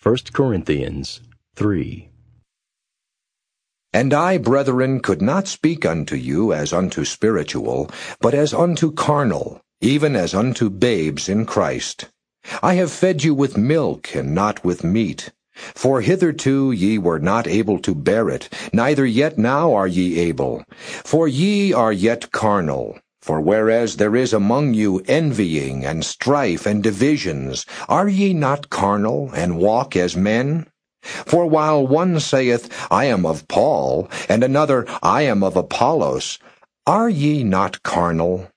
1 Corinthians 3 And I, brethren, could not speak unto you as unto spiritual, but as unto carnal, even as unto babes in Christ. I have fed you with milk, and not with meat. For hitherto ye were not able to bear it, neither yet now are ye able. For ye are yet carnal. For whereas there is among you envying and strife and divisions, are ye not carnal, and walk as men? For while one saith, I am of Paul, and another, I am of Apollos, are ye not carnal?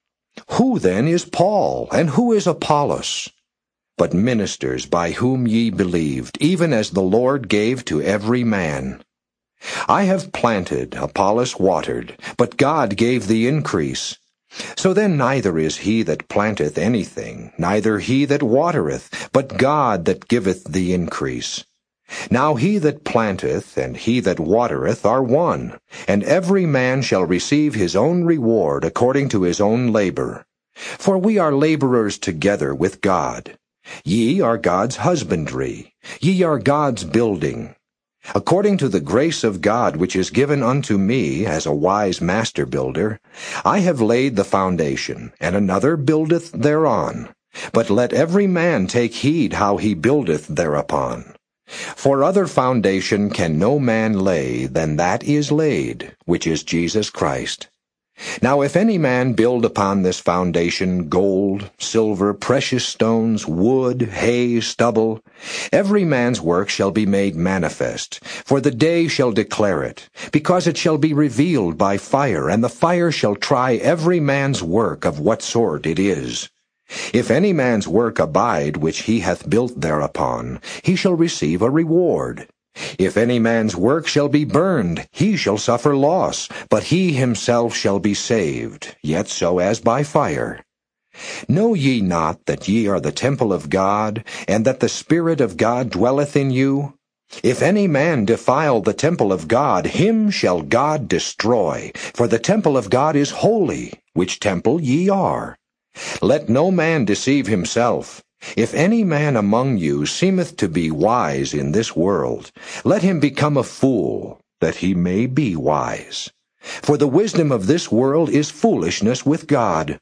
Who then is Paul, and who is Apollos? But ministers by whom ye believed, even as the Lord gave to every man. I have planted, Apollos watered, but God gave the increase. So then neither is he that planteth anything, neither he that watereth, but God that giveth the increase. Now he that planteth and he that watereth are one, and every man shall receive his own reward according to his own labor. For we are laborers together with God. Ye are God's husbandry, ye are God's building. According to the grace of God which is given unto me as a wise master builder, I have laid the foundation, and another buildeth thereon. But let every man take heed how he buildeth thereupon. For other foundation can no man lay than that is laid, which is Jesus Christ. Now if any man build upon this foundation gold, silver, precious stones, wood, hay, stubble, every man's work shall be made manifest, for the day shall declare it, because it shall be revealed by fire, and the fire shall try every man's work of what sort it is. If any man's work abide which he hath built thereupon, he shall receive a reward. If any man's work shall be burned, he shall suffer loss, but he himself shall be saved, yet so as by fire. Know ye not that ye are the temple of God, and that the Spirit of God dwelleth in you? If any man defile the temple of God, him shall God destroy, for the temple of God is holy, which temple ye are. Let no man deceive himself. If any man among you seemeth to be wise in this world, let him become a fool, that he may be wise. For the wisdom of this world is foolishness with God.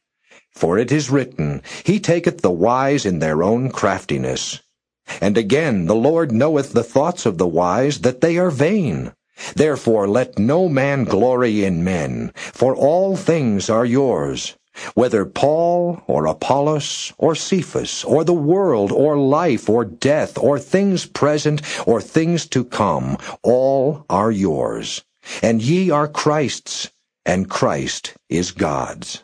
For it is written, He taketh the wise in their own craftiness. And again, the Lord knoweth the thoughts of the wise, that they are vain. Therefore let no man glory in men, for all things are yours whether Paul or Apollos or Cephas or the world or life or death or things present or things to come, all are yours. And ye are Christ's, and Christ is God's.